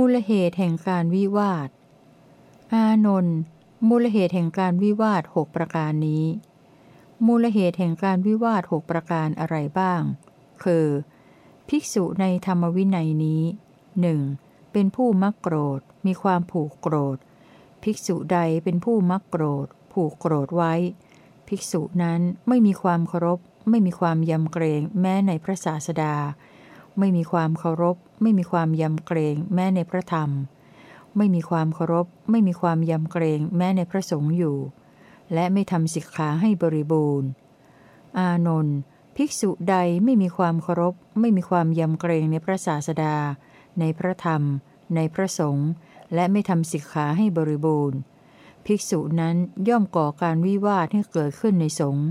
มูลเหตุแห่งการวิวาท อานนท์มูลเหตุแห่งการวิวาทหกประการนี้ มูลเหตุแห่งการวิวาทหกประการอะไรบ้าง คือ ภิกษุในธรรมวินัยนี้หนึ่งเป็นผู้มักโกรธ มีความผูกโกรธ ภิกษุใดเป็นผู้มักโกรธ ผูกโกรธไว้ ภิกษุนั้นไม่มีความเคารพ ไม่มีความยำเกรงแม้ในพระศาสดา ไม่มีความเคารพ ไม่มีความยำเกรงแม้ในพระธรรม ไม่มีความเคารพ ไม่มีความยำเกรงแม้ในพระสงฆ์อยู่ และไม่ทำสิกขาให้บริบูรณ์ อานนท์ภิกษุใดไม่มีความเคารพ ไม่มีความยำเกรงในพระศาสดา ในพระธรรม ในพระสงฆ์และไม่ทำสิกขาให้บริบูรณ์ ภิกษุนั้นย่อมก่อการวิวาทให้เกิดขึ้นในสงฆ์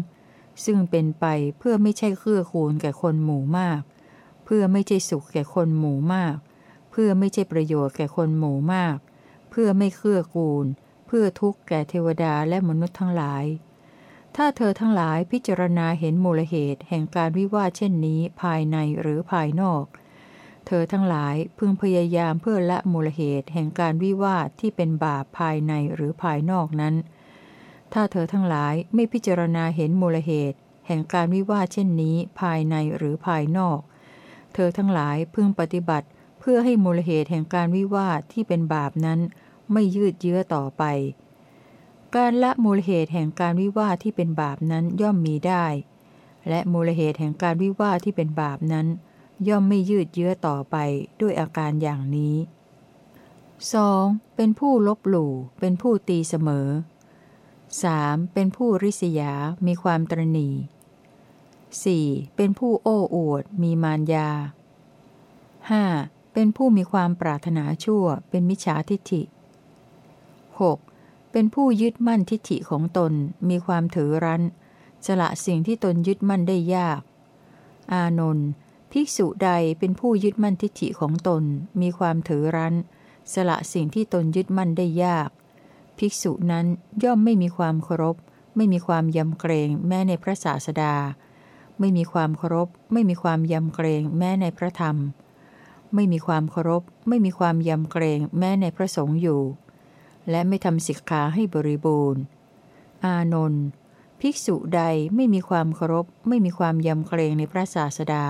ซึ่งเป็นไปเพื่อไม่ใช่เครื่อคูณแก่คนหมู่มาก เพื่อไม่ใช่สุขแก่คนหมู่มาก เพื่อไม่ใช่ประโยชน์แก่คนหมู่มาก เพื่อไม่เครื่อคูณเพื่อทุกข์แก่เทวดาและมนุษย์ทั้งหลาย ถ้าเธอทั้งหลายพิจารณาเห็นมูลเหตุแห่งการวิวาเช่นนี้ภายในหรือภายนอก เธอทั้งหลายพึงพยายามเพื่อละมูลเหตุแห่งการวิวาทที่เป็นบาปภายในหรือภายนอกนั้น ถ้าเธอทั้งหลายไม่พิจารณาเห็นมูลเหตุแห่งการวิวาทเช่นนี้ภายในหรือภายนอก เธอทั้งหลายพึงปฏิบัติเพื่อให้มูลเหตุแห่งการวิวาทที่เป็นบาปนั้น ไม่ยืดเยื้อต่อไป การละมูลเหตุแห่งการวิวาทที่เป็นบาปนั้นย่อมมีได้ และมูลเหตุแห่งการวิวาทที่เป็นบาปนั้น ย่อมไม่ยืดเยื้อต่อไปด้วยอาการอย่างนี้ 2. เป็นผู้ลบหลู่ เป็นผู้ตีเสมอ 3. เป็นผู้ริษยา มีความตรณี 4. เป็นผู้โอ้อวด มีมารยา 5. เป็นผู้มีความปรารถนาชั่ว เป็นมิจฉาทิฏฐิ 6. เป็นผู้ยึดมั่นทิฏฐิของตน มีความถือรั้นสละสิ่งที่ตนยึดมั่นได้ยาก อานนท์ภิกษุใดเป็นผู้ยึดมั่นทิฏฐิของตน มีความถือรั้น สละสิ่งที่ตนยึดมั่นได้ยาก ภิกษุนั้นย่อมไม่มีความเคารพ ไม่มีความยำเกรงแม้ในพระศาสดา ไม่มีความเคารพ ไม่มีความยำเกรงแม้ในพระธรรม ไม่มีความเคารพ ไม่มีความยำเกรงแม้ในพระสงฆ์อยู่ และไม่ทำสิกขาให้บริบูรณ์ อานนท์ภิกษุใดไม่มีความเคารพ ไม่มีความยำเกรงในพระศาสดา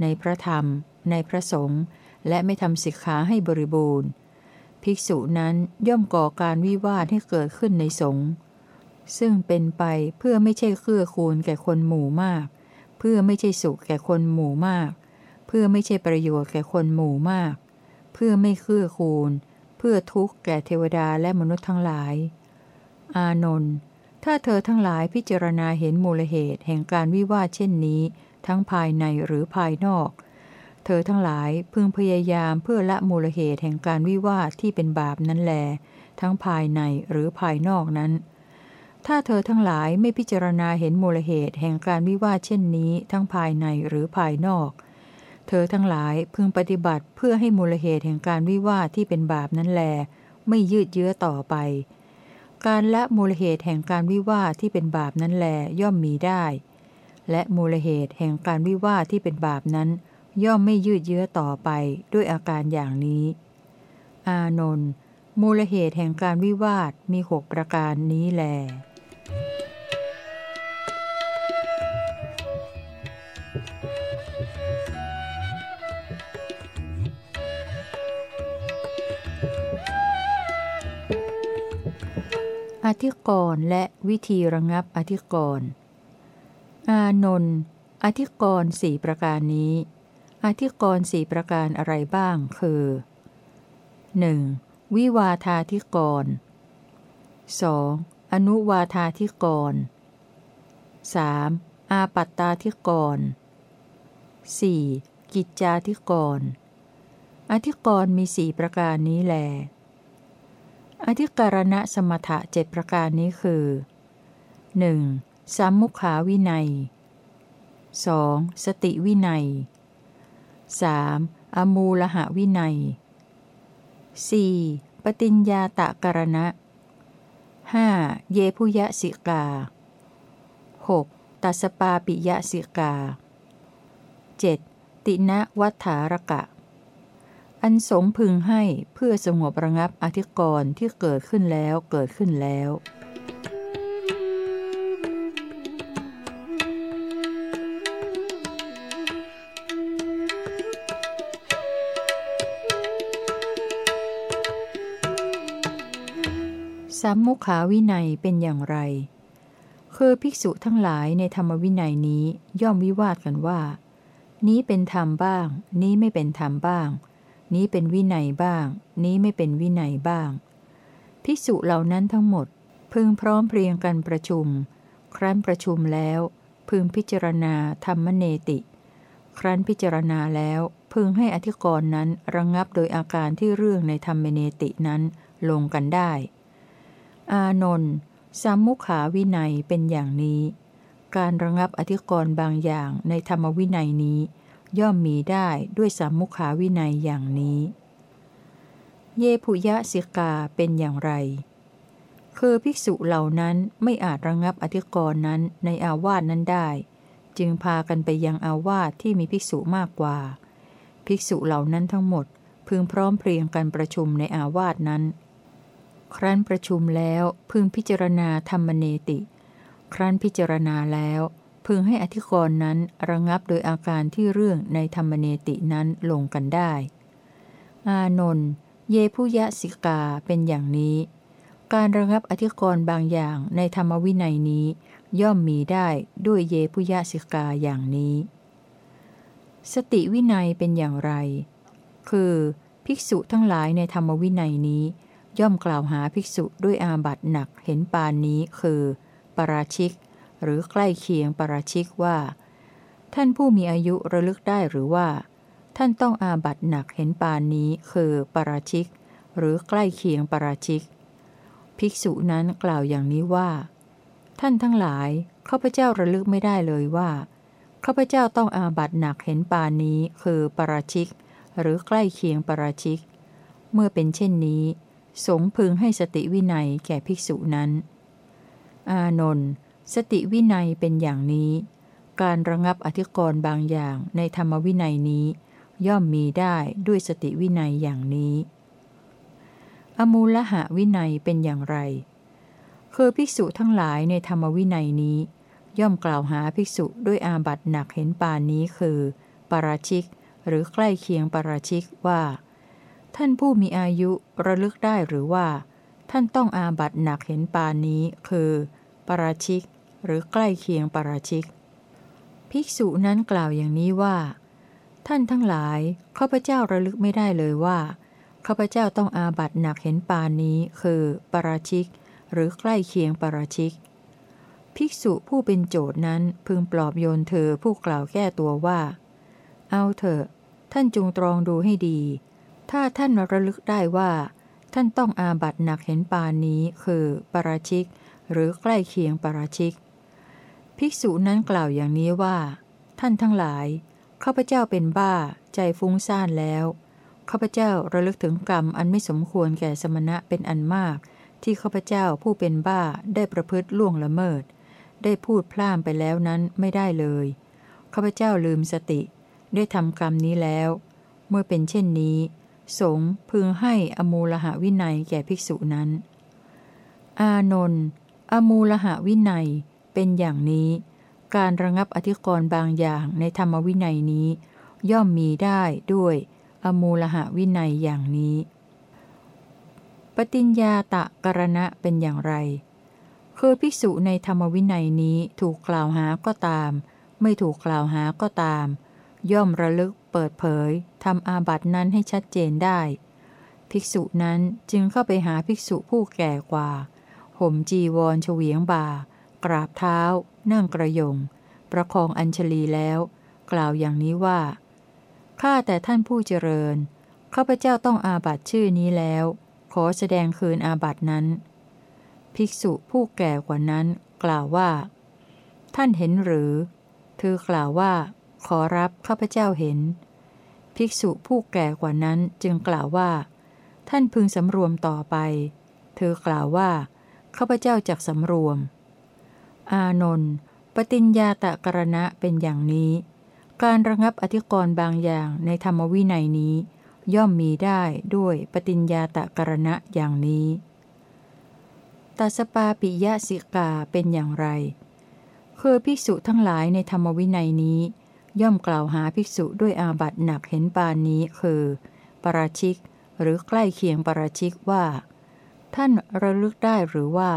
ในพระธรรม ในพระสงฆ์และไม่ทำสิกขาให้บริบูรณ์ ภิกษุนั้นย่อมก่อการวิวาทให้เกิดขึ้นในสงฆ์ซึ่งเป็นไปเพื่อไม่ใช่เครื่อคูณแก่คนหมู่มาก เพื่อไม่ใช่สุขแก่คนหมู่มาก เพื่อไม่ใช่ประโยชน์แก่คนหมู่มาก เพื่อไม่เคื่อคูณ เพื่อทุกข์แก่เทวดาและมนุษย์ทั้งหลาย อานนท์ ถ้าเธอทั้งหลายพิจารณาเห็นมูลเหตุแห่งการวิวาทเช่นนี้ ทั้งภายในหรือภายนอก เธอทั้งหลายพึงพยายามเพื่อละมูลเหตุแห่งการวิวาทที่เป็นบาปนั้นแล ทั้งภายในหรือภายนอกนั้น ถ้าเธอทั้งหลายไม่พิจารณาเห็นมูลเหตุแห่งการวิวาทเช่นนี้ทั้งภายในหรือภายนอก เธอทั้งหลายพึงปฏิบัติเพื่อให้มูลเหตุแห่งการวิวาทที่เป็นบาปนั้นแล ไม่ยืดเยื้อต่อไป การละมูลเหตุแห่งการวิวาทที่เป็นบาปนั้นแลย่อมมีได้ และมูลเหตุแห่งการวิวาทที่เป็นบาปนั้น ย่อมไม่ยืดเยื้อต่อไปด้วยอาการอย่างนี้ อานนท์มูลเหตุแห่งการวิวาทมีหกประการนี้แล อธิกรณ์และวิธีระงับอธิกรณ์อานนท์อธิกรณ์สี่ประการนี้ อธิกรณ์สี่ประการอะไรบ้างคือ 1. วิวาทาธิกรณ์ 2. อนุวาทาธิกร 3. อาปัตตาธิกร 4. กิจจาธิกร อธิกรมีสี่ประการนี้แล อธิการณะสมถะเจ็ดประการนี้คือ 1. สัมมุขาวินัย 2. สติวินัย 3. อมูลหะวินัย 4. ปฏิญญาตะการณะ 5. เยพุยะสิกา 6. ตัสปาปิยะสิกา 7. ตินะวัฏฐารกะออันสงพึงให้เพื่อสงบระงับอธิกรณ์ที่เกิดขึ้นแล้วเกิดขึ้นแล้ว สัมมุขาวินัยเป็นอย่างไร คือภิกษุทั้งหลายในธรรมวินัยนี้ย่อมวิวาทกันว่า นี้เป็นธรรมบ้าง นี้ไม่เป็นธรรมบ้าง นี้เป็นวินัยบ้าง นี้ไม่เป็นวินัยบ้าง ภิกษุเหล่านั้นทั้งหมด พึงพร้อมเพรียงกันประชุม ครั้นประชุมแล้ว พึงพิจารณาธรรมเนติ ครั้นพิจารณาแล้วพึงให้อธิกรณ์นั้นระงงับโดยอาการที่เรื่องในธรรมเนตินั้นลงกันได้ อานนท์สัมมุขาวินัยเป็นอย่างนี้ การระงับอธิกรณ์บางอย่างในธรรมวินัยนี้ ย่อมมีได้ด้วยสัมมุขาวินัยอย่างนี้ เยผุยะสิกาเป็นอย่างไร คือภิกษุเหล่านั้นไม่อาจระงับอธิกรณ์นั้นในอาวาสนั้นได้ จึงพากันไปยังอาวาสที่มีภิกษุมากกว่า ภิกษุเหล่านั้นทั้งหมดพึงพร้อมเพรียงกันประชุมในอาวาสนั้น ครั้นประชุมแล้วพึงพิจารณาธรรมเนติ ครั้นพิจารณาแล้ว พึงให้อธิกรณ์นั้นระงับโดยอาการที่เรื่องในธรรมเนตินั้นลงกันได้ อานนท์เยผู้ยะสิกาเป็นอย่างนี้ การระงับอธิกรณ์บางอย่างในธรรมวินัยนี้ ย่อมมีได้ด้วยเยผู้ยะสิกาอย่างนี้ สติวินัยเป็นอย่างไร คือ ภิกษุทั้งหลายในธรรมวินัยนี้ ย่อมกล่าวหาภิกษุด้วยอาบัตหนักเห็นปานนี้คือ ปราชิก หรือใกล้เคียงปราชิกว่า ท่านผู้มีอายุระลึกได้หรือว่า ท่านต้องอาบัตหนักเห็นปานนี้คือ ปราชิก หรือใกล้เคียงปราชิก ภิกษุนั้นกล่าวอย่างนี้ว่า ท่านทั้งหลายข้าพเจ้าระลึกไม่ได้เลยว่าข้าพเจ้าต้องอาบัตหนักเห็นปานนี้คือ ปราชิก หรือใกล้เคียงปาราชิก เมื่อเป็นเช่นนี้ สงฆ์พึงให้สติวินัยแก่ภิกษุนั้น อานนท์สติวินัยเป็นอย่างนี้ การระงับอธิกรณ์บางอย่างในธรรมวินัยนี้ ย่อมมีได้ด้วยสติวินัยอย่างนี้ อมูฬหวินัยเป็นอย่างไร คือภิกษุทั้งหลายในธรรมวินัยนี้ ย่อมกล่าวหาภิกษุด้วยอาบัติหนักเห็นปานนี้คือปราชิก หรือใกล้เคียงปราชิกว่า ท่านผู้มีอายุระลึกได้หรือว่า ท่านต้องอาบัตหนักเห็นปานนี้คือ ปราชิก หรือใกล้เคียงปราชิก ภิกษุนั้นกล่าวอย่างนี้ว่า ท่านทั้งหลายข้าพเจ้าระลึกไม่ได้เลยว่าข้าพเจ้าต้องอาบัตหนักเห็นปานนี้คือ ปราชิก หรือใกล้เคียงปราชิก ภิกษุผู้เป็นโจทนั้นพึงปลอบโยนเธอผู้กล่าวแก้ตัวว่า เอาเถอะ ท่านจงตรองดูให้ดี ถ้าท่านระลึกได้ว่า ท่านต้องอาบัตหนักเห็นปานนี้คือ ปราชิก หรือใกล้เคียงปราชิก ภิกษุนั้นกล่าวอย่างนี้ว่า ท่านทั้งหลายข้าพเจ้าเป็นบ้า ใจฟุ้งซ่านแล้วข้าพเจ้าระลึกถึงกรรมอันไม่สมควรแก่สมณะเป็นอันมาก ที่ข้าพเจ้าผู้เป็นบ้าได้ประพฤติล่วงละเมิด ได้พูดพล่ามไปแล้วนั้นไม่ได้เลยข้าพเจ้าลืมสติ ได้ทำกรรมนี้แล้ว เมื่อเป็นเช่นนี้ สงพึงให้อมูลหะวินัยแก่ภิกษุนั้น อานนท์อมูลหะวินัยเป็นอย่างนี้ การระงับอธิกรณ์บางอย่างในธรรมวินัยนี้ ย่อมมีได้ด้วย อมูลหะวินัยอย่างนี้ ปฏิญญาตะกรณะเป็นอย่างไร คือภิกษุในธรรมวินัยนี้ถูกกล่าวหาก็ตาม ไม่ถูกกล่าวหาก็ตาม ย่อมระลึก เปิดเผยทำอาบัตินั้นให้ชัดเจนได้ ภิกษุนั้นจึงเข้าไปหาภิกษุผู้แก่กว่า ห่มจีวรเฉวียงบ่า กราบเท้า นั่งกระยง ประคองอัญชลีแล้ว กล่าวอย่างนี้ว่า ข้าแต่ท่านผู้เจริญ ข้าพเจ้าต้องอาบัตชื่อนี้แล้ว ขอแสดงคืนอาบัตนั้น ภิกษุผู้แก่กว่านั้น กล่าวว่า ท่านเห็นหรือ เธอกล่าวว่าขอรับข้าพเจ้าเห็น ภิกษุผู้แก่กว่านั้นจึงกล่าวว่า ท่านพึงสำรวมต่อไป เธอกล่าวว่าข้าพเจ้าจักสำรวม อานนท์ปฏิญญาตะกรณะเป็นอย่างนี้ การระงับอธิกรณ์บางอย่างในธรรมวินัยนี้ ย่อมมีได้ด้วยปฏิญญาตะกรณะอย่างนี้ตัสปาปิยะสิกาเป็นอย่างไร คือภิกษุทั้งหลายในธรรมวินัยนี้ ย่อมกล่าวหาภิกษุด้วยอาบัตหนักเห็นปานนี้คือ ปราชิก หรือใกล้เคียงปราชิกว่า ท่านระลึกได้หรือว่า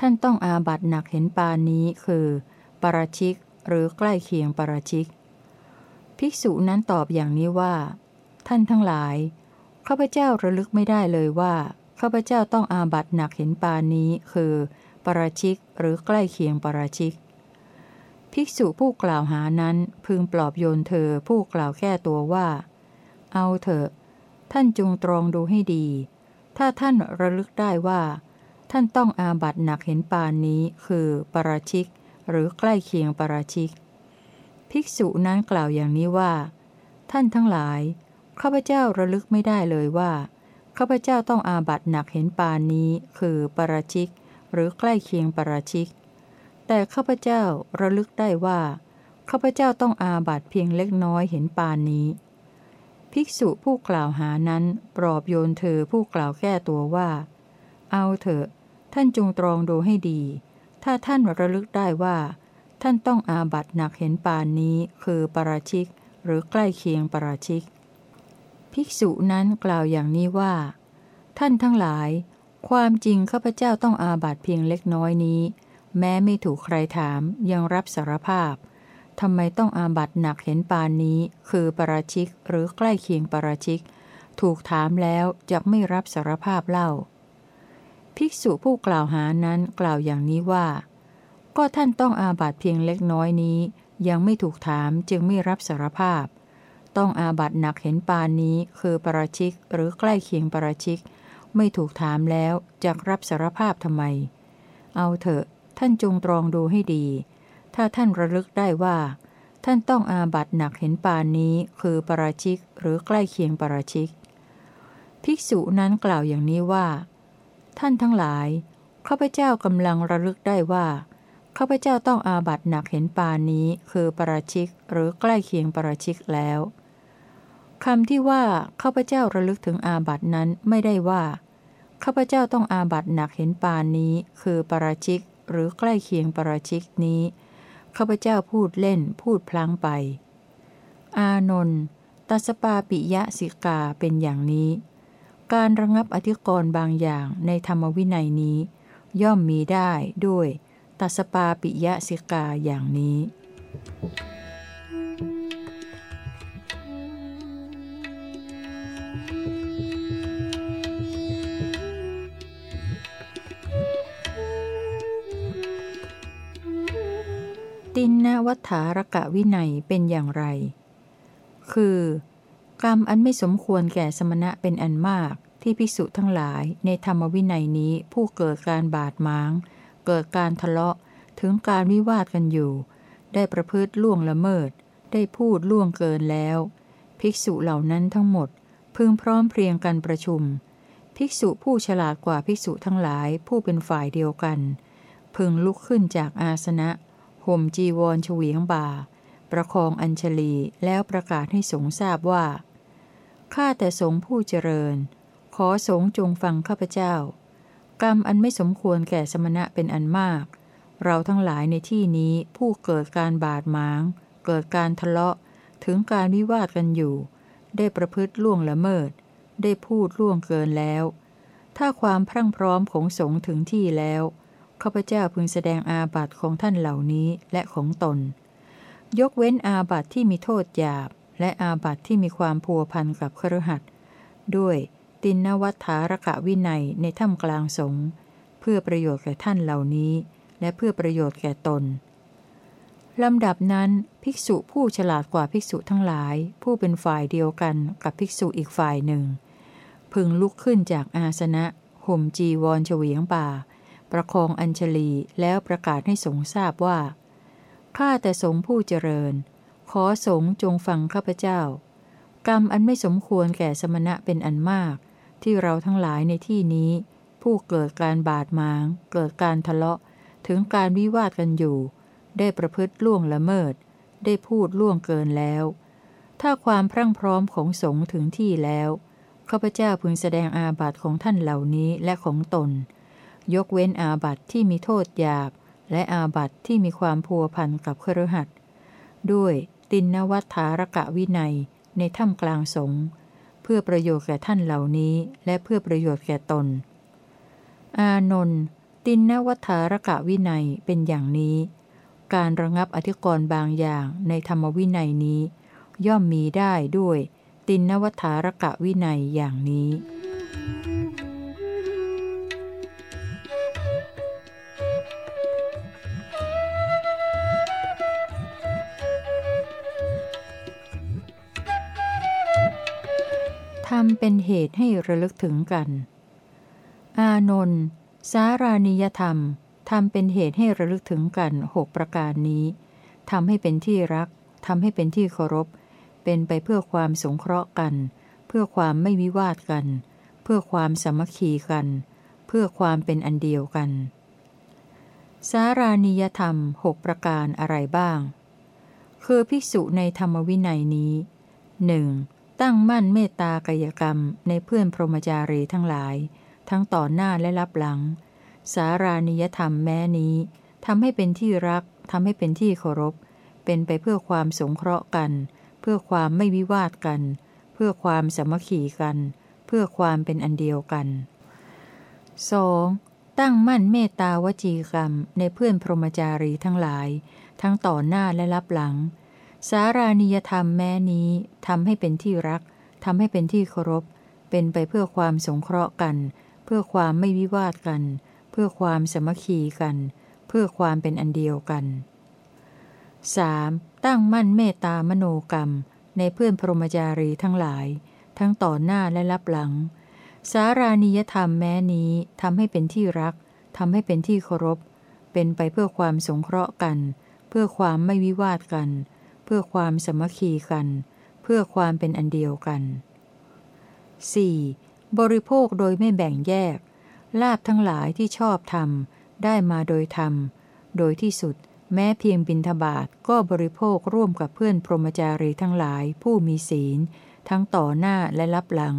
ท่านต้องอาบัตหนักเห็นปานนี้คือ ปราชิก หรือใกล้เคียงปราชิก ภิกษุนั้นตอบอย่างนี้ว่า ท่านทั้งหลายข้าพเจ้าระลึกไม่ได้เลยว่าข้าพเจ้าต้องอาบัตหนักเห็นปานนี้คือ ปราชิก หรือใกล้เคียงปราชิก ภิกษุผู้กล่าวหานั้นพึงปลอบโยนเธอผู้กล่าวแก้ตัวว่า เอาเถอะ ท่านจงตรองดูให้ดี ถ้าท่านระลึกได้ว่า ท่านต้องอาบัตหนักเห็นปานนี้คือปราชิก หรือใกล้เคียงปราชิก ภิกษุนั้นกล่าวอย่างนี้ว่า ท่านทั้งหลายข้าพเจ้าระลึกไม่ได้เลยว่าข้าพเจ้าต้องอาบัตหนักเห็นปานนี้ คือปราชิก หรือใกล้เคียงปราชิก แต่ข้าพเจ้าระลึกได้ว่าข้าพเจ้าต้องอาบัตเพียงเล็กน้อยเห็นปานนี้ ภิกษุผู้กล่าวหานั้นปลอบโยนเธอผู้กล่าวแก้ตัวว่า เอาเถอะ ท่านจงตรองดูให้ดี ถ้าท่านระลึกได้ว่า ท่านต้องอาบัตหนักเห็นปานนี้คือปราชิก หรือใกล้เคียงปราชิก ภิกษุนั้นกล่าวอย่างนี้ว่า ท่านทั้งหลาย ความจริงข้าพเจ้าต้องอาบัตเพียงเล็กน้อยนี้ แม้ไม่ถูกใครถามยังรับสารภาพทำไมต้องอาบัตหนักเห็นปานนี้ คือปราชิกหรือใกล้เคียงปราชิก ถูกถามแล้วจะไม่รับสารภาพเล่า ภิกษุผู้กล่าวหานั้นกล่าวอย่างนี้ว่า ก็ท่านต้องอาบัตเพียงเล็กน้อยนี้ ยังไม่ถูกถามจึงไม่รับสารภาพ ต้องอาบัตหนักเห็นปานนี้คือปราชิกหรือใกล้เคียงปราชิก ไม่ถูกถามแล้วจะรับสารภาพทำไม เอาเถอะ ท่านจงตรองดูให้ดี ถ้าท่านระลึกได้ว่า ท่านต้องอาบัตหนักเห็นปานนี้คือปราชิกหรือใกล้เคียงปราชิก ภิกษุนั้นกล่าวอย่างนี้ว่า ท่านทั้งหลายข้าพเจ้ากำลังระลึกได้ว่าข้าพเจ้าต้องอาบัตหนักเห็นปานนี้คือปราชิกหรือใกล้เคียงปราชิกแล้วคำที่ว่าข้าพเจ้าระลึกถึงอาบัตนั้นไม่ได้ว่าข้าพเจ้าต้องอาบัตหนักเห็นปานนี้ คือปราชิก หรือใกล้เคียงปราชิกนี้ข้าพเจ้าพูดเล่นพูดพลั้งไป อานนท์ตัสปาปิยะสิกาเป็นอย่างนี้ การระงับอธิกรณ์บางอย่างในธรรมวินัยนี้ ย่อมมีได้ด้วยตัสปาปิยะสิกาอย่างนี้ ตินนวัฏฐารกะวินัยเป็นอย่างไร คือ กรรมอันไม่สมควรแก่สมณะเป็นอันมากที่ภิกษุทั้งหลายในธรรมวินัยนี้ผู้เกิดการบาดหมาง เกิดการทะเลาะถึงการวิวาทกันอยู่ ได้ประพฤติล่วงละเมิด ได้พูดล่วงเกินแล้ว ภิกษุเหล่านั้นทั้งหมด พึงพร้อมเพรียงกันประชุม ภิกษุผู้ฉลาดกว่าภิกษุทั้งหลายผู้เป็นฝ่ายเดียวกัน พึงลุกขึ้นจากอาสนะ ห่มจีวรเฉวียงบ่า ประคองอัญชลีแล้วประกาศให้สงทราบว่า ข้าแต่สงผู้เจริญ ขอสงจงฟังข้าพเจ้า กรรมอันไม่สมควรแก่สมณะเป็นอันมาก เราทั้งหลายในที่นี้ผู้เกิดการบาดหมาง เกิดการทะเลาะ ถึงการวิวาทกันอยู่ ได้ประพฤติล่วงละเมิด ได้พูดล่วงเกินแล้ว ถ้าความพรั่งพร้อมของสงถึงที่แล้ว ข้าพเจ้าพึงแสดงอาบัติของท่านเหล่านี้และของตน ยกเว้นอาบัติที่มีโทษหยาบ และอาบัติที่มีความพัวพันกับครหัสด้วยตินนวัฏฐารกะวินัยในถ้ำกลางสงเพื่อประโยชน์แก่ท่านเหล่านี้ และเพื่อประโยชน์แก่ตนลำดับนั้นภิกษุผู้ฉลาดกว่าภิกษุทั้งหลาย ผู้เป็นฝ่ายเดียวกันกับภิกษุอีกฝ่ายหนึ่ง พึงลุกขึ้นจากอาสนะห่มจีวรเฉวียงป่า ประคองอัญชลีแล้วประกาศให้สงทราบว่า ข้าแต่สงผู้เจริญ ขอสงจงฟังข้าพเจ้า กรรมอันไม่สมควรแก่สมณะเป็นอันมาก ที่เราทั้งหลายในที่นี้ ผู้เกิดการบาดหมาง เกิดการทะเลาะ ถึงการวิวาทกันอยู่ ได้ประพฤติล่วงละเมิด ได้พูดล่วงเกินแล้ว ถ้าความพรั่งพร้อมของสงถึงที่แล้วข้าพเจ้าพึงแสดงอาบัติของท่านเหล่านี้และของตน ยกเว้นอาบัติที่มีโทษหยาบ และอาบัติที่มีความพัวพันกับเครือขัดด้วยตินนวัฏฐารกะวินัยในถ้ำกลางสงเพื่อประโยชน์แก่ท่านเหล่านี้ และเพื่อประโยชน์แก่ตน อานนท์ตินนวัฏฐารกะวินัยเป็นอย่างนี้ การระงับอธิกรณ์บางอย่างในธรรมวินัยนี้ ย่อมมีได้ด้วย ตินนวัฏฐารกะวินัยอย่างนี้ เป็นเหตุให้ระลึกถึงกัน อานนท์สารานิยธรรมทำเป็นเหตุให้ระลึกถึงกันหกประการนี้ทำให้เป็นที่รักทำให้เป็นที่เคารพ เป็นไปเพื่อความสงเคราะห์กัน เพื่อความไม่วิวาทกัน เพื่อความสมัคคีกัน เพื่อความเป็นอันเดียวกัน สารานิยธรรมหกประการอะไรบ้าง คือภิกษุในธรรมวินัยนี้หนึ่ง ตั้งมั่นเมตตากายกรรมในเพื่อนพรหมจารีทั้งหลาย ทั้งต่อหน้าและรับหลัง สารานิยธรรมแม้นี้ทำให้เป็นที่รักทำให้เป็นที่เคารพ เป็นไปเพื่อความสงเคราะห์กัน เพื่อความไม่วิวาทกัน เพื่อความสมัคคีกัน เพื่อความเป็นอันเดียวกัน 2. ตั้งมั่นเมตตาวจีกรรมในเพื่อนพรหมจารีทั้งหลาย ทั้งต่อหน้าและรับหลัง สารานิยธรรมแม้นี้ทำให้เป็นที่รักทำให้เป็นที่เคารพ เป็นไปเพื่อความสงเคราะห์กัน เพื่อความไม่วิวาทกัน เพื่อความสมัคคีกัน เพื่อความเป็นอันเดียวกัน 3. ตั้งมั่นเมตตามโนกรรม ในเพื่อนพรหมจารีทั้งหลาย ทั้งต่อหน้าและรับหลัง สารานิยธรรมแม้นี้ทำให้เป็นที่รักทำให้เป็นที่เคารพ เป็นไปเพื่อความสงเคราะห์กัน เพื่อความไม่วิวาทกันเพื่อความสมัคคีกัน เพื่อความเป็นอันเดียวกัน 4. บริโภคโดยไม่แบ่งแยก ลาบทั้งหลายที่ชอบทำได้มาโดยธรรม โดยที่สุด แม้เพียงบินทบาทก็บริโภคร่วมกับเพื่อนพรหมจารีทั้งหลาย ผู้มีศีล ทั้งต่อหน้าและรับหลัง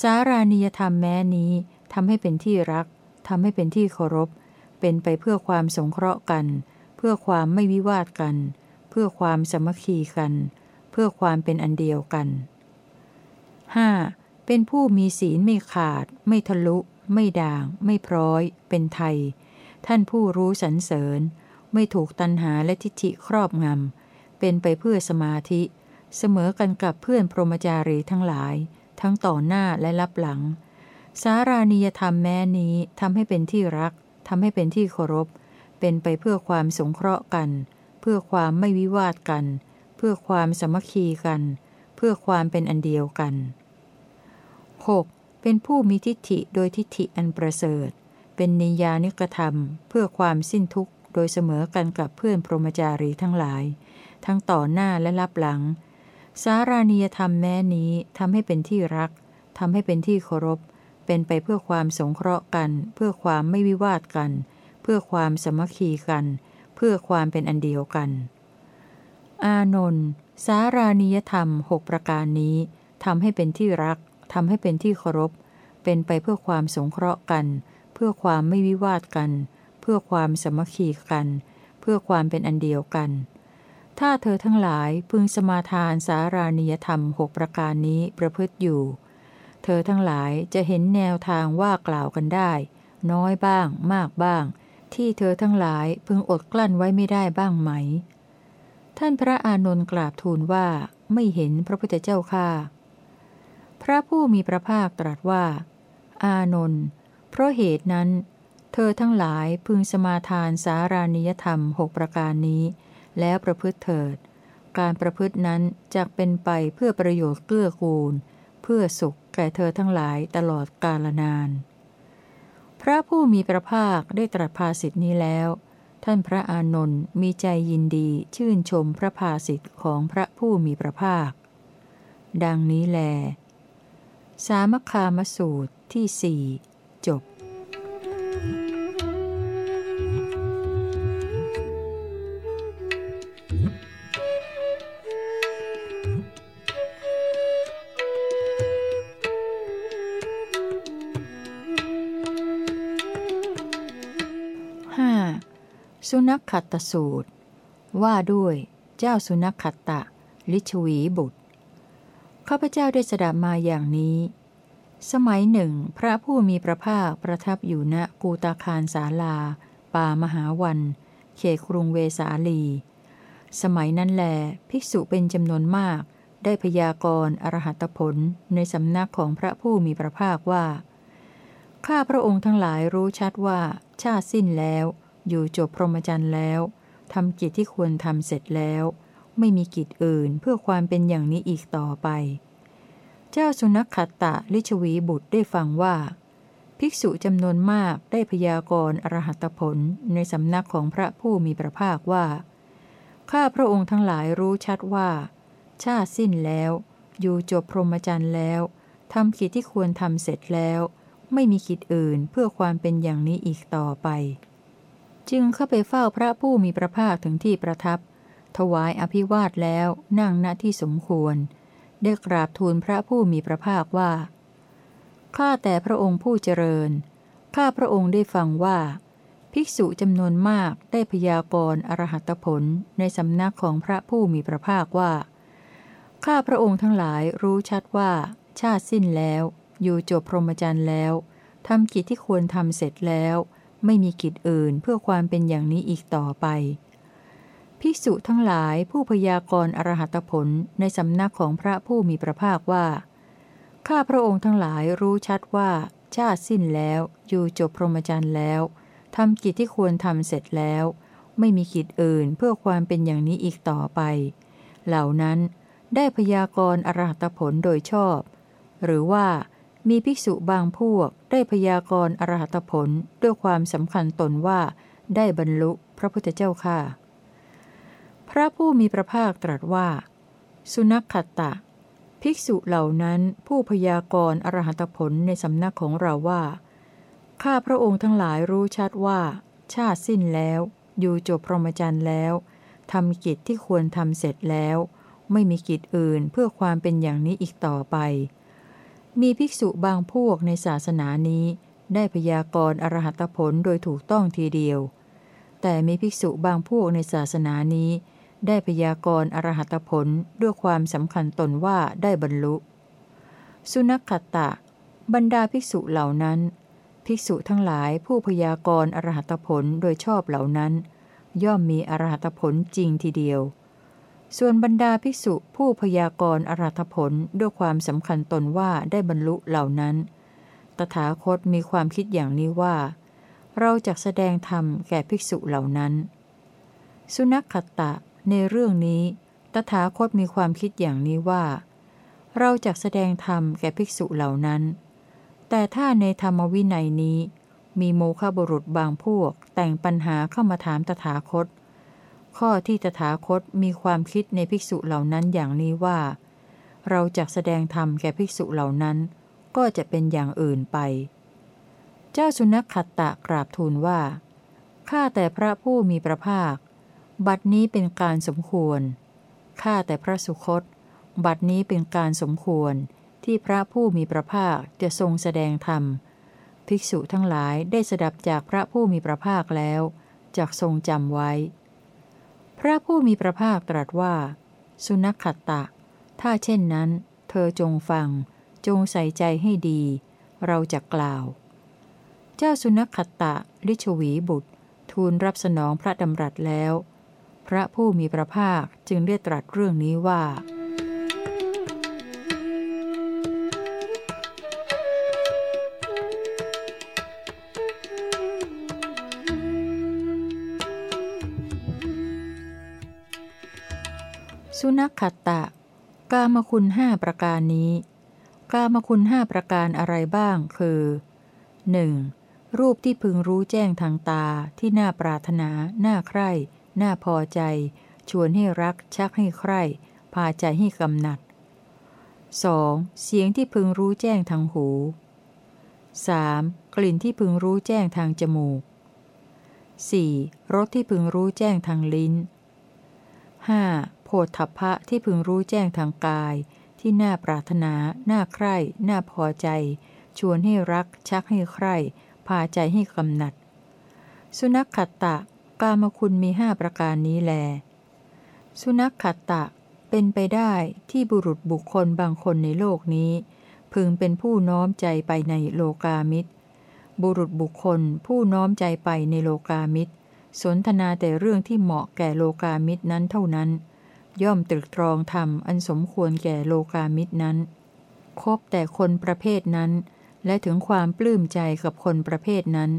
สารานิยธรรมแม้นี้ทำให้เป็นที่รักทำให้เป็นที่เคารพ เป็นไปเพื่อความสงเคราะห์กัน เพื่อความไม่วิวาทกัน พื่อความสมัคคีกัน เพื่อความเป็นอันเดียวกัน 5. เป็นผู้มีศีลไม่ขาด ไม่ทะลุ ไม่ด่าง ไม่พร้อย เป็นไทย ท่านผู้รู้สรรเสริญ ไม่ถูกตัณหาและทิฏฐิครอบงำ เป็นไปเพื่อสมาธิ เสมอกันกับเพื่อนพรหมจารีทั้งหลาย ทั้งต่อหน้าและรับหลัง สารานิยธรรมแม้นี้ทำให้เป็นที่รักทำให้เป็นที่เคารพ เป็นไปเพื่อความสงเคราะห์กัน เพื่อความไม่วิวาทกัน เพื่อความสมัคคีกัน เพื่อความเป็นอันเดียวกัน 6. เป็นผู้มีทิฏฐิโดยทิฏฐิอันประเสริฐ เป็นนิยานิกธรรม เพื่อความสิ้นทุกข์ โดยเสมอกันกับเพื่อนพรหมจารีทั้งหลาย ทั้งต่อหน้าและรับหลัง สารานิยธรรมแม้นี้ทำให้เป็นที่รักทำให้เป็นที่เคารพ เป็นไปเพื่อความสงเคราะห์กัน เพื่อความไม่วิวาทกัน เพื่อความสมัคคีกันเเพื่อความเป็นอันเดียวกัน อานนท์สารานิยธรรมหกประการนี้ทำให้เป็นที่รักทำให้เป็นที่เคารพ เป็นไปเพื่อความสงเคราะห์กัน เพื่อความไม่วิวาทกัน เพื่อความสมัคคีกัน เพื่อความเป็นอันเดียวกัน ถ้าเธอทั้งหลายพึงสมาทานสารานิยธรรมหกประการนี้ประพฤติอยู่ เธอทั้งหลายจะเห็นแนวทางว่ากล่าวกันได้ น้อยบ้าง มากบ้าง ที่เธอทั้งหลายพึงอดกลั้นไว้ไม่ได้บ้างไหม ท่านพระอานนท์กราบทูลว่าไม่เห็นพระพุทธเจ้าค่าพระผู้มีพระภาคตรัสว่า อานนท์เพราะเหตุนั้น เธอทั้งหลายพึงสมาทานสารานิยธรรมหกประการนี้ แล้วประพฤติเถิด การประพฤตินั้นจะเป็นไปเพื่อประโยชน์เกื้อกูล เพื่อสุขแก่เธอทั้งหลายตลอดกาลนาน พระผู้มีพระภาคได้ตรัสภาสิทธินี้แล้ว ท่านพระอานนท์มีใจยินดีชื่นชมพระภาสิทธิของพระผู้มีพระภาค ดังนี้แล สามคามสูตรที่สี่จบ สุนัขขัตตสูตร ว่าด้วยเจ้าสุนัขขัตตะ ลิชวีบุตร ข้าพเจ้าได้สดับมาอย่างนี้ สมัยหนึ่ง พระผู้มีพระภาคประทับอยู่ณกูตาคารสาลา ป่ามหาวัน เขตกรุงเวสาลี สมัยนั้นแล ภิกษุเป็นจำนวนมาก ได้พยากรณ์อรหัตผลในสำนักของพระผู้มีพระภาคว่า ข้าพระองค์ทั้งหลายรู้ชัดว่า ชาติสิ้นแล้ว อยู่จบพรหมจรรย์แล้วทำกิจที่ควรทำเสร็จแล้ว ไม่มีกิจอื่นเพื่อความเป็นอย่างนี้อีกต่อไป เจ้าสุนัขขัตตะลิชวีบุตรได้ฟังว่า ภิกษุจำนวนมากได้พยากรณ์อรหัตผลในสำนักของพระผู้มีพระภาคว่า ข้าพระองค์ทั้งหลายรู้ชัดว่า ชาติสิ้นแล้ว อยู่จบพรหมจรรย์แล้วทำกิจที่ควรทำเสร็จแล้ว ไม่มีกิจอื่นเพื่อความเป็นอย่างนี้อีกต่อไป จึงเข้าไปเฝ้าพระผู้มีพระภาคถึงที่ประทับ ถวายอภิวาทแล้วนั่งณที่สมควร ได้กราบทูลพระผู้มีพระภาคว่า ข้าแต่พระองค์ผู้เจริญ ข้าพระองค์ได้ฟังว่า ภิกษุจำนวนมากได้พยากรณ์อรหัตผลในสำนักของพระผู้มีพระภาคว่า ข้าพระองค์ทั้งหลายรู้ชัดว่า ชาติสิ้นแล้ว อยู่จบพรหมจรรย์แล้วทำกิจที่ควรทำเสร็จแล้ว ไม่มีกิจอื่นเพื่อความเป็นอย่างนี้อีกต่อไป ภิกษุทั้งหลายผู้พยากรณ์อรหัตผลในสำนักของพระผู้มีพระภาคว่า ข้าพระองค์ทั้งหลายรู้ชัดว่า ชาติสิ้นแล้วอยู่จบพรหมจรรย์แล้วทำกิจที่ควรทำเสร็จแล้ว ไม่มีกิจอื่นเพื่อความเป็นอย่างนี้อีกต่อไป เหล่านั้นได้พยากรณ์อรหัตผลโดยชอบ หรือว่า มีภิกษุบางพวกได้พยากรณ์อรหัตผลด้วยความสำคัญตนว่า ได้บรรลุพระพุทธเจ้าค่ะ พระผู้มีพระภาคตรัสว่า สุนัขขตะ ภิกษุเหล่านั้นผู้พยากรณ์อรหัตผลในสำนักของเราว่า ข้าพระองค์ทั้งหลายรู้ชัดว่า ชาติสิ้นแล้ว อยู่จบพรหมจรรย์แล้วทำกิจที่ควรทำเสร็จแล้ว ไม่มีกิจอื่นเพื่อความเป็นอย่างนี้อีกต่อไป มีภิกษุบางพวกในศาสนานี้ ได้พยากรณ์อรหัตผลโดยถูกต้องทีเดียว แต่มีภิกษุบางพวกในศาสนานี้ ได้พยากรณ์อรหัตผลด้วยความสำคัญตนว่าได้บรรลุ สุนัขตะ บรรดาภิกษุเหล่านั้น ภิกษุทั้งหลายผู้พยากรณ์อรหัตผลโดยชอบเหล่านั้น ย่อมมีอรหัตผลจริงทีเดียว ส่วนบรรดาภิกษุผู้พยากรณ์อรัตผลด้วยความสำคัญตนว่าได้บรรลุเหล่านั้น ตถาคตมีความคิดอย่างนี้ว่า เราจะแสดงธรรมแก่ภิกษุเหล่านั้น สุนัขขตะ ในเรื่องนี้ ตถาคตมีความคิดอย่างนี้ว่า เราจะแสดงธรรมแก่ภิกษุเหล่านั้น แต่ถ้าในธรรมวินัยนี้ มีโมฆะบุรุษบางพวกแต่งปัญหาเข้ามาถามตถาคต ข้อที่ตถาคตมีความคิดในภิกษุเหล่านั้นอย่างนี้ว่า เราจะแสดงธรรมแก่ภิกษุเหล่านั้น ก็จะเป็นอย่างอื่นไป เจ้าสุนัขขัตตะกราบทูลว่าข้าแต่พระผู้มีพระภาค บัดนี้เป็นการสมควรข้าแต่พระสุคต บัดนี้เป็นการสมควรที่พระผู้มีพระภาคจะทรงแสดงธรรม ภิกษุทั้งหลายได้สดับจากพระผู้มีพระภาคแล้ว จากทรงจำไว้ ระผู้มีพระภาคตรัสว่า สุนัขขตะ ถ้าเช่นนั้น เธอจงฟัง จงใส่ใจให้ดี เราจะกล่าว เจ้าสุนัขขตะ ลิชวีบุตร ทูลรับสนองพระดำรัสแล้ว พระผู้มีพระภาคจึงได้ตรัสเรื่องนี้ว่า สุนัขขัตตะ กามคุณห้าประการนี้ กามคุณห้าประการอะไรบ้างคือ 1. รูปที่พึงรู้แจ้งทางตาที่น่าปรารถนา น่าใคร่ น่าพอใจ ชวนให้รัก ชักให้ใคร่ พาใจให้กำหนัด 2. เสียงที่พึงรู้แจ้งทางหู 3. กลิ่นที่พึงรู้แจ้งทางจมูก 4. รสที่พึงรู้แจ้งทางลิ้น 5. โธฐพะที่พึงรู้แจ้งทางกาย ที่น่าปรารถนา น่าใคร่ น่าพอใจ ชวนให้รัก ชักให้ใคร่ พาใจให้กำหนัด สุนัขขัตตะ กามคุณมีห้าประการนี้แล สุนัขขัตตะ เป็นไปได้ที่บุรุษบุคคลบางคนในโลกนี้ พึงเป็นผู้น้อมใจไปในโลกามิตร บุรุษบุคคล ผู้น้อมใจไปในโลกามิตรสนทนาแต่เรื่องที่เหมาะแก่โลกามิตรนั้นเท่านั้น ย่อมตรึกตรองธรรมอันสมควรแก่โลกามิตรนั้น คบแต่คนประเภทนั้น และถึงความปลื้มใจกับคนประเภทนั้น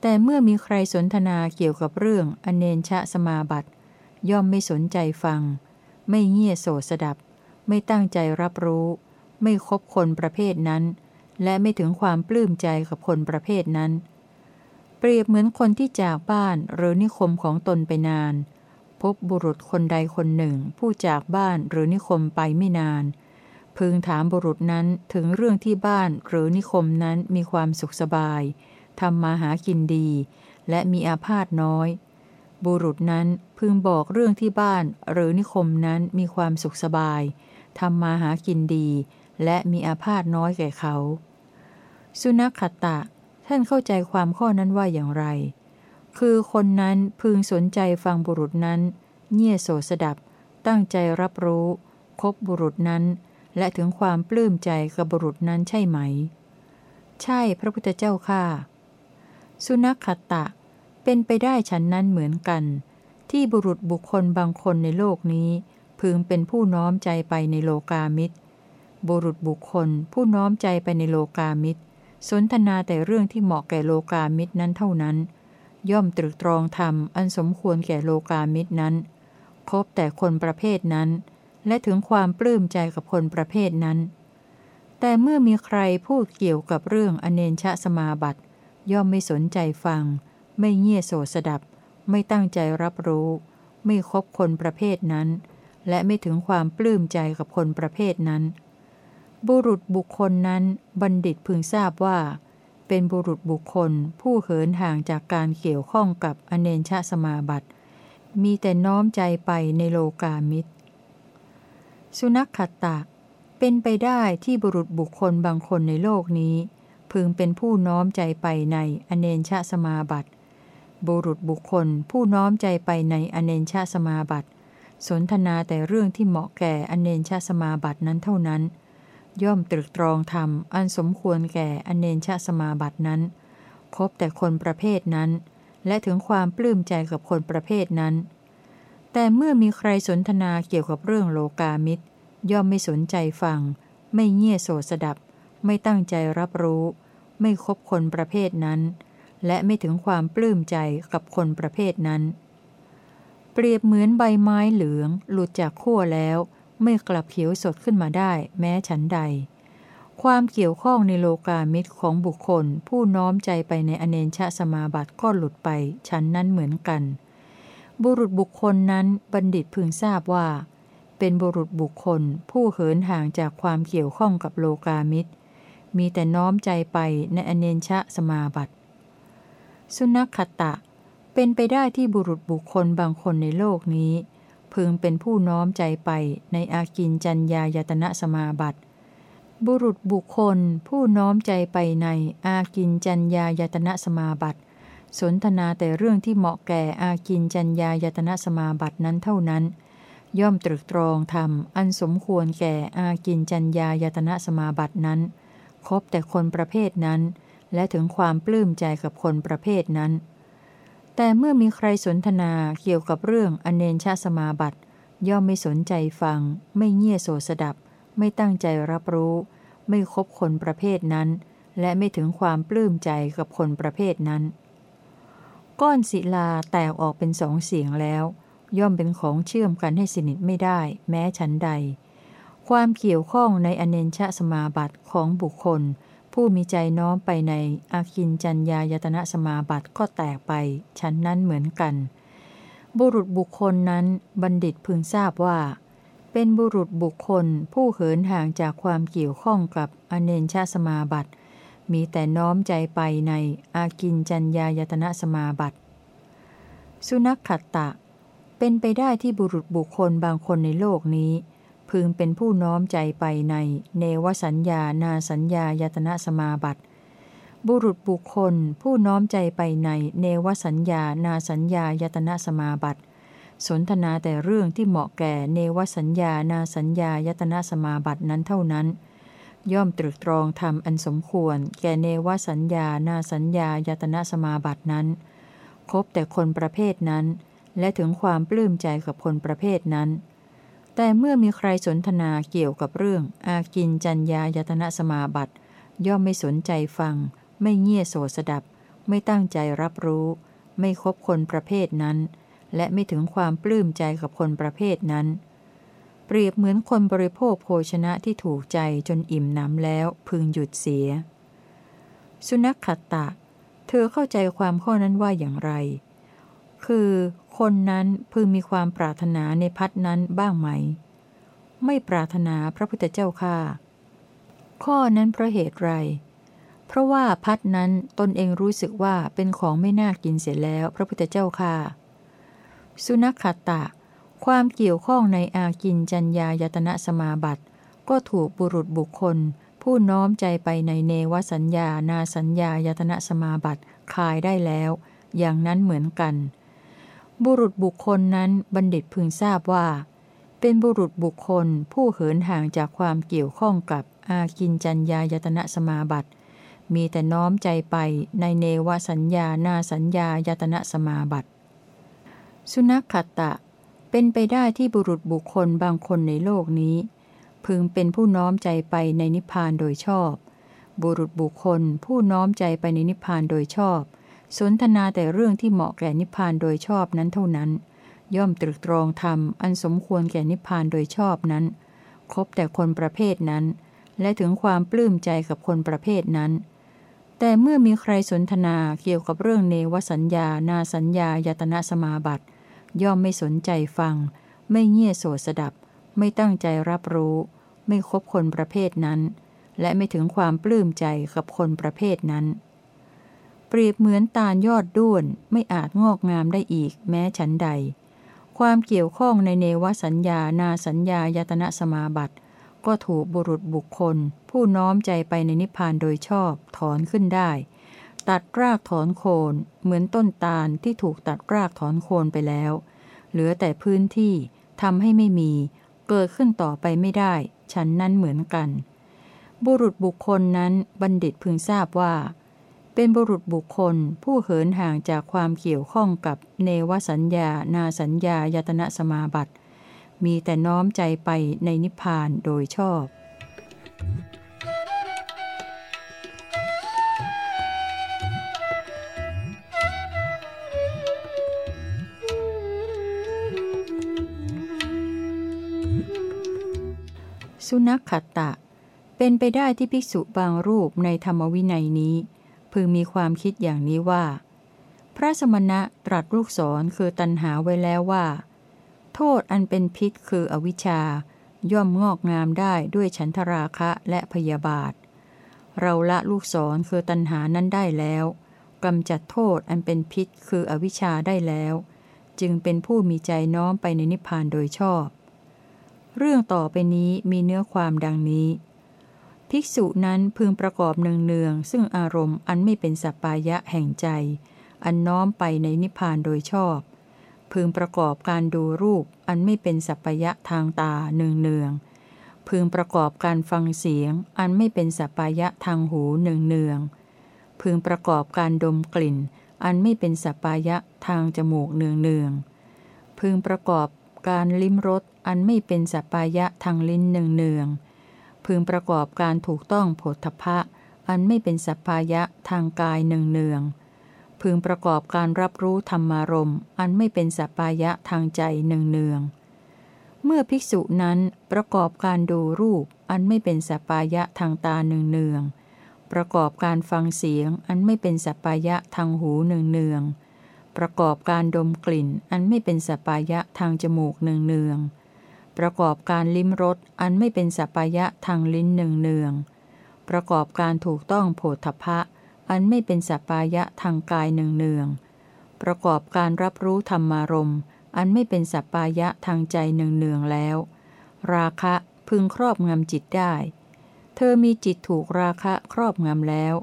แต่เมื่อมีใครสนทนาเกี่ยวกับเรื่องอเนนชะสมาบัติ ย่อมไม่สนใจฟัง ไม่เงี่ยโสสดับ ไม่ตั้งใจรับรู้ ไม่คบคนประเภทนั้น และไม่ถึงความปลื้มใจกับคนประเภทนั้น เปรียบเหมือนคนที่จากบ้านหรือนิคมของตนไปนาน พบบุรุษคนใดคนหนึ่ง ผู้จากบ้านหรือนิคมไปไม่นาน พึงถามบุรุษนั้นถึงเรื่องที่บ้านหรือนิคมนั้นมีความสุขสบายทำมาหากินดี และมีอาพาธน้อย บุรุษนั้นพึงบอกเรื่องที่บ้านหรือนิคมนั้นมีความสุขสบายทำมาหากินดี และมีอาพาธน้อยแก่เขา สุนัขขตะ ท่านเข้าใจความข้อนั้นว่าอย่างไร คือคนนั้นพึงสนใจฟังบุรุษนั้น เงี่ยโสสดับ ตั้งใจรับรู้คบบุรุษนั้น และถึงความปลื้มใจกับบุรุษนั้นใช่ไหม ใช่พระพุทธเจ้าข้าสุนัขขตะ เป็นไปได้ฉันนั้นเหมือนกัน ที่บุรุษบุคคลบางคนในโลกนี้ พึงเป็นผู้น้อมใจไปในโลกามิตร บุรุษบุคคลผู้น้อมใจไปในโลกามิตร สนทนาแต่เรื่องที่เหมาะแก่โลกามิตรนั้นเท่านั้น ย่อมตรึกตรองธรรมอันสมควรแก่โลกามิตรนั้น พบแต่คนประเภทนั้น และถึงความปลื้มใจกับคนประเภทนั้น แต่เมื่อมีใครพูดเกี่ยวกับเรื่องอเนนชะสมาบัติ ย่อมไม่สนใจฟัง ไม่เงี่ยโสสดับ ไม่ตั้งใจรับรู้ ไม่คบคนประเภทนั้น และไม่ถึงความปลื้มใจกับคนประเภทนั้น บุรุษบุคคลนั้นบัณฑิตพึงทราบว่า เป็นบุรุษบุคคล ผู้เหินห่างจากการเกี่ยวข้องกับอเนนชาสมาบัติ มีแต่น้อมใจไปในโลกามิตร สุนัขขัตตะ เป็นไปได้ที่บุรุษบุคคลบางคนในโลกนี้ พึงเป็นผู้น้อมใจไปในอเนนชาสมาบัติ บุรุษบุคคล ผู้น้อมใจไปในอเนนชาสมาบัติ สนทนาแต่เรื่องที่เหมาะแก่อเนนชาสมาบัตินั้นเท่านั้น ย่อมตรึกตรองธรรมอันสมควรแก่อเนนชาสมาบัตินั้น พบแต่คนประเภทนั้น และถึงความปลื้มใจกับคนประเภทนั้น แต่เมื่อมีใครสนทนาเกี่ยวกับเรื่องโลกามิตร ย่อมไม่สนใจฟัง ไม่เงี่ยโสสดับ ไม่ตั้งใจรับรู้ ไม่คบคนประเภทนั้น และไม่ถึงความปลื้มใจกับคนประเภทนั้น เปรียบเหมือนใบไม้เหลืองหลุดจากขั้วแล้ว ไม่กลับเขียวสดขึ้นมาได้ แม้ฉันใด ความเกี่ยวข้องในโลกามิตรของบุคคล ผู้น้อมใจไปในอเนนชาสมาบัติก็หลุดไป ฉันนั้นเหมือนกัน บุรุษบุคคลนั้นบัณฑิตพึงทราบว่า เป็นบุรุษบุคคล ผู้เหินห่างจากความเกี่ยวข้องกับโลกามิตร มีแต่น้อมใจไปในอเนนชะสมาบัติ สุนัขตะ เป็นไปได้ที่บุรุษบุคคลบางคนในโลกนี้ พึงเป็นผู้น้อมใจไปในอากินจัญญายตนะสมาบัติ บุรุษบุคคลผู้น้อมใจไปในอากินจัญญายตนะสมาบัติ สนทนาแต่เรื่องที่เหมาะแก่อากินจัญญายตนะสมาบัตินั้นเท่านั้น ย่อมตรึกตรองธรรมอันสมควรแก่อากินจัญญายตนะสมาบัตินั้นคบแต่คนประเภทนั้น และถึงความปลื้มใจกับคนประเภทนั้น แต่เมื่อมีใครสนทนาเกี่ยวกับเรื่องอเนนชาสมาบัติ ย่อมไม่สนใจฟัง ไม่เงี่ยโสสดับ ไม่ตั้งใจรับรู้ ไม่คบคนประเภทนั้น และไม่ถึงความปลื้มใจกับคนประเภทนั้น ก้อนศิลาแตกออกเป็นสองเสียงแล้ว ย่อมเป็นของเชื่อมกันให้สนิทไม่ได้ แม้ฉันใด ความเกี่ยวข้องในอเนนชะสมาบัติของบุคคล ผู้มีใจน้อมไปในอาคินจัญญายตนะสมาบัติก็แตกไปชั้นนั้นเหมือนกัน บุรุษบุคคลนั้นบัณฑิตพึงทราบว่า เป็นบุรุษบุคคลผู้เหินห่างจากความเกี่ยวข้องกับอเนนชาสมาบัติ มีแต่น้อมใจไปในอากินจัญญายตนะสมาบัติ สุนัขขัตตะ เป็นไปได้ที่บุรุษบุคคลบางคนในโลกนี้ พึงเป็นผู้น้อมใจไปในเนวสัญญานาสัญญายตนะสมาบัติ บุรุษบุคคล ผู้น้อมใจไปในเนวสัญญานาสัญญายตนะสมาบัติ สนทนาแต่เรื่องที่เหมาะแก่เนวสัญญานาสัญญายตนะสมาบัตินั้นเท่านั้น ย่อมตรึกตรองทำอันสมควร แก่เนวสัญญานาสัญญายตนะสมาบัตินั้นคบแต่คนประเภทนั้น และถึงความปลื้มใจกับคนประเภทนั้น แต่เมื่อมีใครสนทนาเกี่ยวกับเรื่อง อากินจัญญายตนะสมาบัติ ย่อมไม่สนใจฟัง ไม่เงี่ยโสสดับ ไม่ตั้งใจรับรู้ ไม่คบคนประเภทนั้น และไม่ถึงความปลื้มใจกับคนประเภทนั้น เปรียบเหมือนคนบริโภคโภชนะที่ถูกใจจนอิ่มหน้ำแล้วพึงหยุดเสีย สุนัขขัตตะ เธอเข้าใจความข้อนั้นว่าอย่างไร คือ คนนั้นพึงมีความปรารถนาในพัดนั้นบ้างไหม ไม่ปรารถนาพระพุทธเจ้าค่าข้อนั้นเพราะเหตุไร เพราะว่าพัดนั้นตนเองรู้สึกว่าเป็นของไม่น่ากินเสร็จแล้วพระพุทธเจ้าค่าสุนัขขตะ ความเกี่ยวข้องในอากินจัญญายตนะสมาบัติ ก็ถูกบุรุษบุคคล ผู้น้อมใจไปในเนวสัญญานาสัญญายตนะสมาบัติคายได้แล้ว อย่างนั้นเหมือนกัน บุรุษบุคคลนั้นบัณฑิตพึงทราบว่า เป็นบุรุษบุคคลผู้เหินห่างจากความเกี่ยวข้องกับอากินจัญญายตนะสมาบัติ มีแต่น้อมใจไปในเนวสัญญานาสัญญายตนะสมาบัติ สุนัขขัตตะ เป็นไปได้ที่บุรุษบุคคลบางคนในโลกนี้ พึงเป็นผู้น้อมใจไปในนิพพานโดยชอบ บุรุษบุคคลผู้น้อมใจไปในนิพพานโดยชอบ สนทนาแต่เรื่องที่เหมาะแก่นิพพานโดยชอบนั้นเท่านั้น ย่อมตรึกตรองธรรมอันสมควรแก่นิพพานโดยชอบนั้น คบแต่คนประเภทนั้น และถึงความปลื้มใจกับคนประเภทนั้น แต่เมื่อมีใครสนทนาเกี่ยวกับเรื่องเนวสัญญา นาสัญญายตนะสมาบัติ ย่อมไม่สนใจฟัง ไม่เงี่ยโสสดับ ไม่ตั้งใจรับรู้ ไม่คบคนประเภทนั้น และไม่ถึงความปลื้มใจกับคนประเภทนั้น เปรียบเหมือนตาลยอดด้วนไม่อาจงอกงามได้อีกแม้ฉันใด ความเกี่ยวข้องในเนวสัญญานาสัญญายตนะสมาบัติก็ถูกบุรุษบุคคล ผู้น้อมใจไปในนิพพานโดยชอบถอนขึ้นได้ ตัดรากถอนโคนเหมือนต้นตาลที่ถูกตัดรากถอนโคนไปแล้ว เหลือแต่พื้นที่ทำให้ไม่มี เกิดขึ้นต่อไปไม่ได้ ฉันนั้นเหมือนกัน บุรุษบุคคลนั้นบัณฑิตพึงทราบว่า เป็นบุรุษบุคคลผู้เหินห่างจากความเกี่ยวข้องกับเนวสัญญา นาสัญญายตนะสมาบัติ มีแต่น้อมใจไปในนิพพานโดยชอบ สุนัขขัตตะ เป็นไปได้ที่ภิกษุบางรูปในธรรมวินัยนี้ พึงมีความคิดอย่างนี้ว่า พระสมณะตรัสลูกศรคือตันหาไว้แล้วว่า โทษอันเป็นพิษคืออวิชชา ย่อมงอกงามได้ด้วยฉันทราคะและพยาบาท เราละลูกศรคือตัณหานั้นได้แล้วกำจัดโทษอันเป็นพิษคืออวิชชาได้แล้ว จึงเป็นผู้มีใจน้อมไปในนิพพานโดยชอบ เรื่องต่อไปนี้มีเนื้อความดังนี้ ภิกษุนั้นพึงประกอบเนืองๆซึ่งอารมณ์อันไม่เป็นสัปปายะแห่งใจ อันน้อมไปในนิพพานโดยชอบ พึงประกอบการดูรูปอันไม่เป็นสัพยะทางตาเนืองเนืองพึงประกอบการฟังเสียง อันไม่เป็นสัพยะทางหูเนืองเนืองพึงประกอบการดมกลิ่น อันไม่เป็นสัพยะทางจมูกเนืองเนืองพึงประกอบการลิ้มรสอันไม่เป็นสัพยะทางลิ้นเนืองเนือง พึงประกอบการถูกต้องผลทพะอันไม่เป็นสัพยะทางกายเนืองเนืองพึงประกอบการรับรู้ธรรมารมอันไม่เป็นสัปายะทางใจเนืองๆเมื่อภิกษุนั้นประกอบการดูรูปอันไม่เป็นสัปายะทางตาเนืองๆประกอบการฟังเสียงอันไม่เป็นสัปายะทางหูเนืองๆประกอบการดมกลิ่นอันไม่เป็นสัปายะทางจมูกเนืองๆ ประกอบการลิ้มรสอันไม่เป็นสัปายะทางลิ้นเนืองๆประกอบการถูกต้องโผฏฐพะอันไม่เป็นสัปายะทางกายเนืองๆประกอบการรับรู้ธรรมารมอันไม่เป็นสัปายะทางใจเนืองๆแล้ว ราคะพึงครอบงำจิตได้ เธอมีจิตถูกราคะครอบงำแล้ว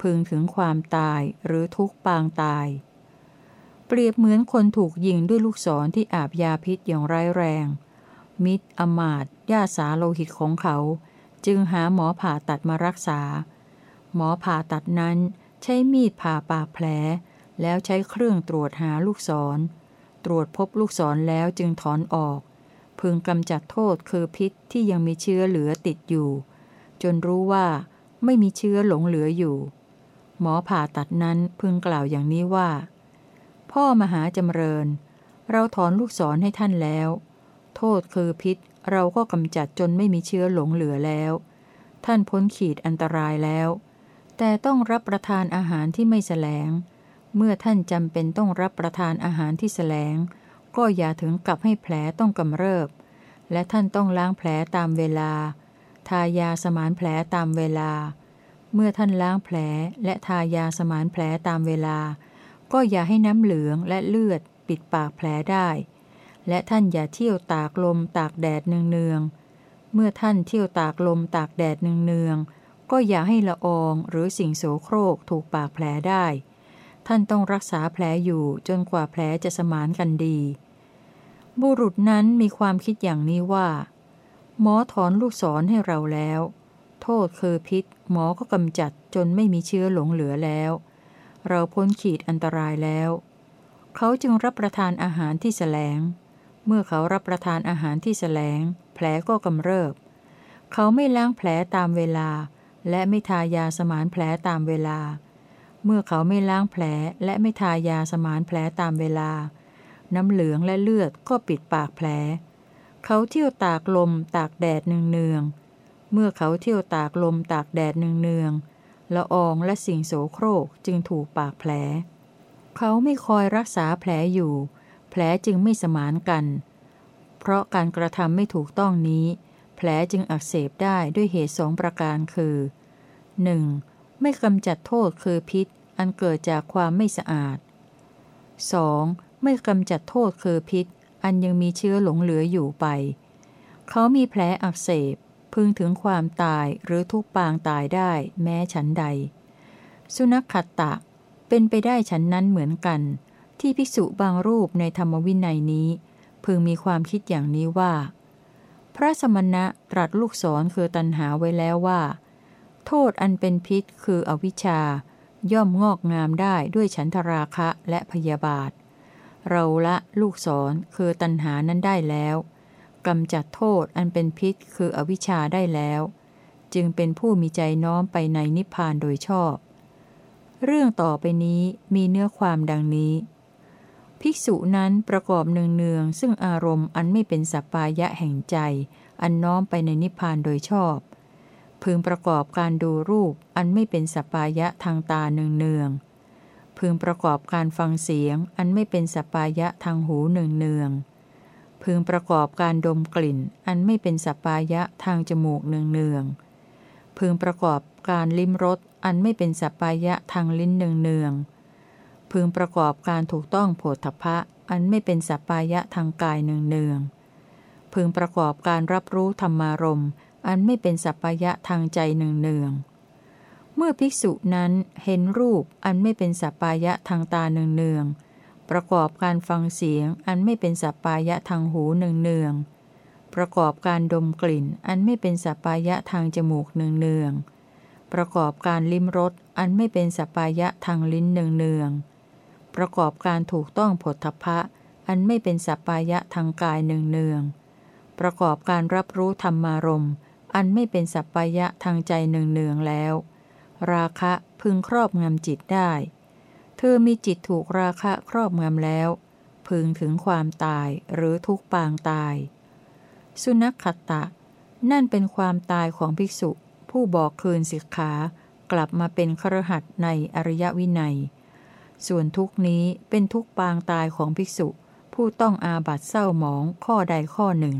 พึงถึงความตายหรือทุกปางตาย เปรียบเหมือนคนถูกยิงด้วยลูกศรที่อาบยาพิษอย่างร้ายแรง มิตรอมาตญาสาโลหิตของเขา จึงหาหมอผ่าตัดมารักษา หมอผ่าตัดนั้นใช้มีดผ่าปากแผล แล้วใช้เครื่องตรวจหาลูกศร ตรวจพบลูกศรแล้วจึงถอนออก พึงกำจัดโทษคือพิษที่ยังมีเชื้อเหลือติดอยู่ จนรู้ว่าไม่มีเชื้อหลงเหลืออยู่ หมอผ่าตัดนั้นพึงกล่าวอย่างนี้ว่า พ่อมหาจำเริญ เราถอนลูกศรให้ท่านแล้ว โทษคือพิษเราก็กำจัดจนไม่มีเชื้อหลงเหลือแล้ว ท่านพ้นขีดอันตรายแล้ว แต่ต้องรับประทานอาหารที่ไม่แสลง เมื่อท่านจำเป็นต้องรับประทานอาหารที่แสลง ก็อย่าถึงกับให้แผลต้องกำเริบ และท่านต้องล้างแผลตามเวลา ทายาสมานแผลตามเวลา เมื่อท่านล้างแผลและทายาสมานแผลตามเวลา ก็อย่าให้น้ำเหลืองและเลือดปิดปากแผลได้ และท่านอย่าเที่ยวตากลมตากแดดเนืองๆเมื่อท่านเที่ยวตากลมตากแดดเนืองๆก็อย่าให้ละอองหรือสิ่งโสโครกถูกปากแผลได้ ท่านต้องรักษาแผลอยู่จนกว่าแผลจะสมานกันดี บุรุษนั้นมีความคิดอย่างนี้ว่า หมอถอนลูกศรให้เราแล้ว โทษคือพิษ หมอก็กำจัดจนไม่มีเชื้อหลงเหลือแล้ว เราพ้นขีดอันตรายแล้ว เขาจึงรับประทานอาหารที่แสลง เมื่อเขารับประทานอาหารที่แสลง แผลก็กำเริบ เขาไม่ล้างแผลตามเวลา และไม่ทายาสมานแผลตามเวลา เมื่อเขาไม่ล้างแผลและไม่ทายาสมานแผลตามเวลา น้ำเหลืองและเลือดก็ปิดปากแผล เขาเที่ยวตากลมตากแดดเนืองๆเมื่อเขาเที่ยวตากลมตากแดดเนืองๆละอองและสิ่งโสโครกจึงถูกปากแผล เขาไม่คอยรักษาแผลอยู่ แผลจึงไม่สมานกัน เพราะการกระทำไม่ถูกต้องนี้ แผลจึงอักเสบได้ด้วยเหตุสองประการคือ 1. ไม่กำจัดโทษคือพิษ อันเกิดจากความไม่สะอาด 2. ไม่กำจัดโทษคือพิษ อันยังมีเชื้อหลงเหลืออยู่ไป เขามีแผลอักเสบพึงถึงความตายหรือทุกปางตายได้แม้ฉันใด สุนัขขัตตะ เป็นไปได้ฉันนั้นเหมือนกัน ที่ภิกษุบางรูปในธรรมวินัยนี้ พึงมีความคิดอย่างนี้ว่า พระสมณะตรัสลูกศรคือตันหาไว้แล้วว่า โทษอันเป็นพิษคืออวิชชา ย่อมงอกงามได้ด้วยฉันทราคะและพยาบาท เราละลูกศรคือตันหานั้นได้แล้วกำจัดโทษอันเป็นพิษคืออวิชชาได้แล้ว จึงเป็นผู้มีใจน้อมไปในนิพพานโดยชอบ เรื่องต่อไปนี้มีเนื้อความดังนี้ ภิกษุนั้นประกอบเนืองๆซึ่งอารมณ์อันไม่เป็นสัปปายะแห่งใจ อันน้อมไปในนิพพานโดยชอบ พึงประกอบการดูรูปอันไม่เป็นสัปปายะทางตาเนืองๆพึงประกอบการฟังเสียง อันไม่เป็นสัปปายะทางหูเนืองๆพึงประกอบการดมกลิ่น อันไม่เป็นสัปปายะทางจมูกเนืองๆพึงประกอบการลิ้มรสอันไม่เป็นสัปปายะทางลิ้นเนืองๆ พึงประกอบการถูกต้องโผฏฐะอันไม่เป็นสัปปายะทางกายเนืองๆพึงประกอบการรับรู้ธรรมารมณ์ อันไม่เป็นสัปปายะทางใจเนืองๆเมื่อภิกษุนั้นเห็นรูปอันไม่เป็นสัปปายะทางตาเนืองๆประกอบการฟังเสียงอันไม่เป็นสัปปายะทางหูเนืองๆประกอบการดมกลิ่นอันไม่เป็นสัปปายะทางจมูกเนืองๆประกอบการลิ้มรสอันไม่เป็นสัปปายะทางลิ้นเนืองๆ ประกอบการถูกต้องผลทพะ อันไม่เป็นสัปปายะทางกายเนืองๆประกอบการรับรู้ธรรมารมณ์อันไม่เป็นสัปปายะทางใจเนืองๆแล้ว ราคะพึงครอบงำจิตได้ เธอมีจิตถูกราคะครอบงำแล้ว พึงถึงความตายหรือทุกปางตาย สุนัขขตะ นั่นเป็นความตายของภิกษุ ผู้บอกคืนสิกขา กลับมาเป็นครหัสในอริยวินัย ส่วนทุกนี้เป็นทุกปางตายของภิกษุ ผู้ต้องอาบัตเศร้าหมองข้อใดข้อหนึ่ง